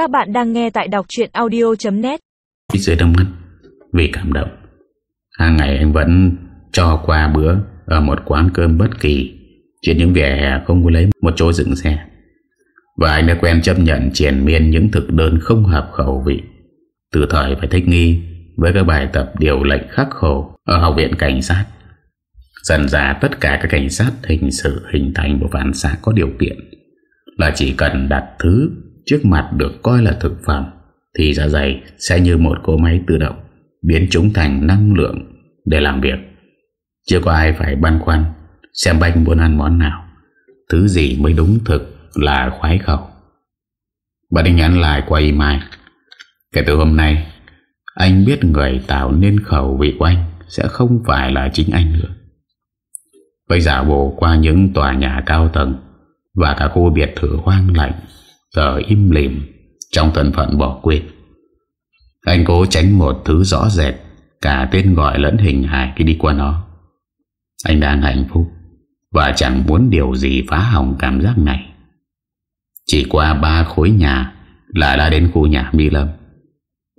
Các bạn đang nghe tại đọc chuyện audio.net Ít dưới đông mắt Vì cảm động. Hàng ngày anh vẫn cho qua bữa Ở một quán cơm bất kỳ Trên những vỉa hè không có lấy một chỗ dựng xe. Và anh đã quen chấp nhận triển miên những thực đơn không hợp khẩu vị. Từ thời phải thích nghi Với các bài tập điều lệnh khắc khổ Ở học viện cảnh sát. Dần ra tất cả các cảnh sát hình sự hình thành một phản xạ có điều kiện Là chỉ cần đặt thứ trước mặt được coi là thực phẩm, Thì dạ dày sẽ như một cỗ máy tự động Biến chúng thành năng lượng để làm việc. Chưa có ai phải băn khoăn Xem banh muốn ăn món nào. Thứ gì mới đúng thực là khoái khẩu. Bà định nhắn lại qua email. Kể từ hôm nay, Anh biết người tạo nên khẩu vị của anh Sẽ không phải là chính anh nữa. Bây giờ bộ qua những tòa nhà cao tầng Và cả khu biệt thự hoang lạnh Giờ im lìm, Trong thân phận bỏ quên. Anh cố tránh một thứ rõ rệt, Cả tên gọi lẫn hình hài khi đi qua nó. Anh đang hạnh phúc, Và chẳng muốn điều gì phá hỏng cảm giác này. Chỉ qua ba khối nhà Là đã đến khu nhà My Lâm.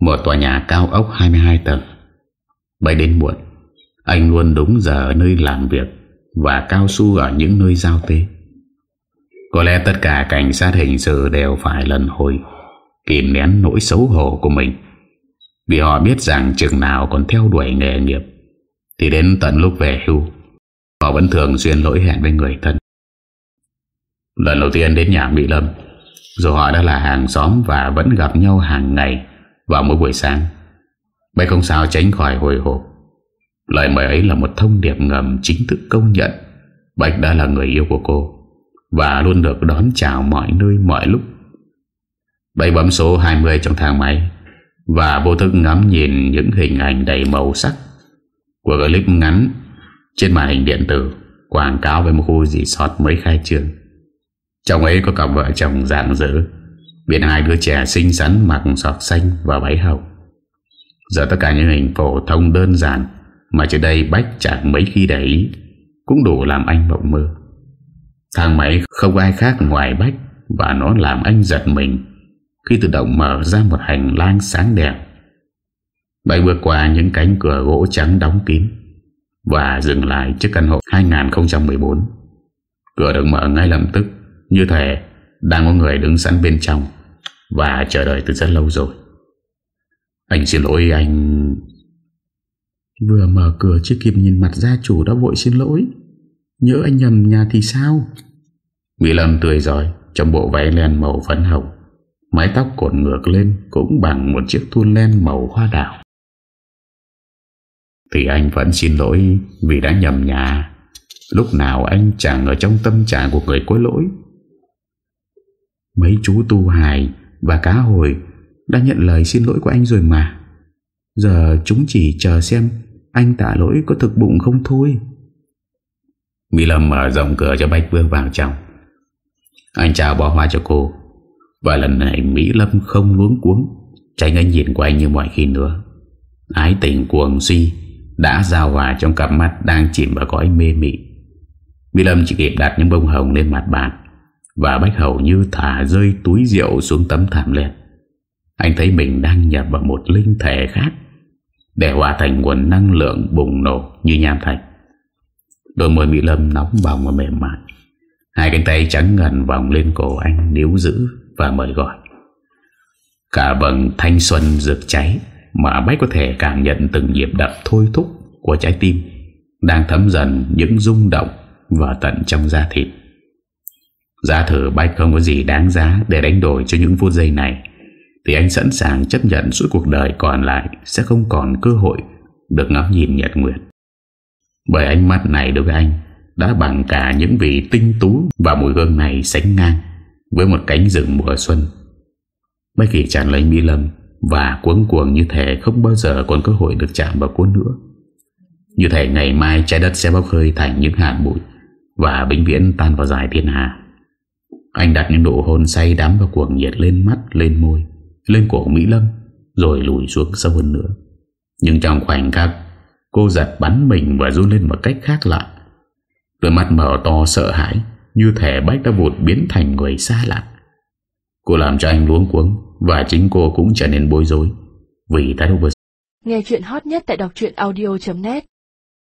Một tòa nhà cao ốc 22 tầng. Bay đến muộn, Anh luôn đúng giờ ở nơi làm việc Và cao su ở những nơi giao tế. Có lẽ tất cả cảnh sát hình sự đều phải lần hồi, Kìm nén nỗi xấu hổ của mình. Vì họ biết rằng chừng nào còn theo đuổi nghề nghiệp, Thì đến tận lúc về hưu, Họ vẫn thường xuyên lỗi hẹn với người thân. Lần đầu tiên đến nhà Mỹ Lâm, Dù họ đã là hàng xóm và vẫn gặp nhau hàng ngày Vào mỗi buổi sáng Bạch không sao tránh khỏi hồi hộp. Lời mời ấy là một thông điệp ngầm chính thức công nhận Bạch đã là người yêu của cô. Và luôn được đón chào mọi nơi, mọi lúc. Bạch bấm số 20 trong thang máy, Và vô thức ngắm nhìn những hình ảnh đầy màu sắc Của clip ngắn Trên màn hình điện tử Quảng cáo về một khu resort mới khai trương. Trong ấy có cặp vợ chồng dạng dỡ Bên hai đứa trẻ xinh xắn mặc sọc xanh và váy hồng. Giờ tất cả những hình phổ thông đơn giản Mà trước đây Bách chẳng mấy khi để ý, Cũng đủ làm anh mộng mơ. Thang máy không ai khác ngoài Bách Và nó làm anh giật mình Khi tự động mở ra một hành lang sáng đẹp Bách bước qua những cánh cửa gỗ trắng đóng kín Và dừng lại trước căn hộ 2014 Cửa được mở ngay lập tức, Như thể đang có người đứng sẵn bên trong Và chờ đợi từ rất lâu rồi. Anh xin lỗi anh. Vừa mở cửa chưa kịp nhìn mặt gia chủ đã vội xin lỗi. Nhớ anh nhầm nhà thì sao? Mỹ Lâm tươi giỏi Trong bộ váy len màu phấn hồng. Mái tóc cột ngược lên, Cũng bằng một chiếc thun len màu hoa đảo Thì anh vẫn xin lỗi Vì đã nhầm nhà. Lúc nào anh chẳng ở trong tâm trạng của người có lỗi. Mấy chú tu hài Và cá hồi Đã nhận lời xin lỗi của anh rồi mà. Giờ chúng chỉ chờ xem Anh tạ lỗi có thực bụng không thôi. Mỹ Lâm mở rộng cửa cho Bách bước vào trong. Anh chào bỏ hoa cho cô. Và lần này Mỹ Lâm không luống cuống, Tránh anh nhìn của anh như mọi khi nữa. Ái tình cuồng suy Đã giao hòa trong cặp mắt Đang chìm vào cõi mê mị. Mỹ Lâm chỉ kịp đặt những bông hồng lên mặt bàn Và Bách hầu như thả rơi túi rượu xuống tấm thảm lên Anh thấy mình đang nhập vào một linh thể khác Để hòa thành nguồn năng lượng bùng nổ như nham thạch. Đôi môi Mỹ Lâm nóng bỏng và mềm mại. Hai cánh tay trắng ngần vòng lên cổ anh níu giữ và mời gọi. Cả vầng thanh xuân rực cháy, Mà Bách có thể cảm nhận từng nhịp đập thôi thúc của trái tim Đang thấm dần những rung động và tận trong da thịt. Giá thử Bách không có gì đáng giá để đánh đổi cho những phút giây này, Thì anh sẵn sàng chấp nhận suốt cuộc đời còn lại Sẽ không còn cơ hội được ngắm nhìn nhật nguyệt. Bởi ánh mắt này đối với anh Đã bằng cả những vị tinh tú Và mùi hương này sánh ngang Với một cánh rừng mùa xuân. Mấy kỳ tràn lấy Mỹ Lâm Và cuống cuồng như thể không bao giờ còn cơ hội được chạm vào cô nữa. Như thể ngày mai trái đất sẽ bốc hơi thành những hạt bụi Và vĩnh viễn tan vào dài thiên hà Anh đặt những nụ hôn say đắm và cuồng nhiệt lên mắt, lên môi Lên cổ Mỹ Lâm Rồi lùi xuống sâu hơn nữa. Nhưng trong khoảnh khắc Cô giật bắn mình và run lên một cách khác lạ. Đôi mắt mở to sợ hãi, Như thể Bách đã vụt biến thành người xa lạ. Cô làm cho anh luống cuống Và chính cô cũng trở nên bối rối, Vì thái độ vừa Nghe chuyện hot nhất tại đọc audio.net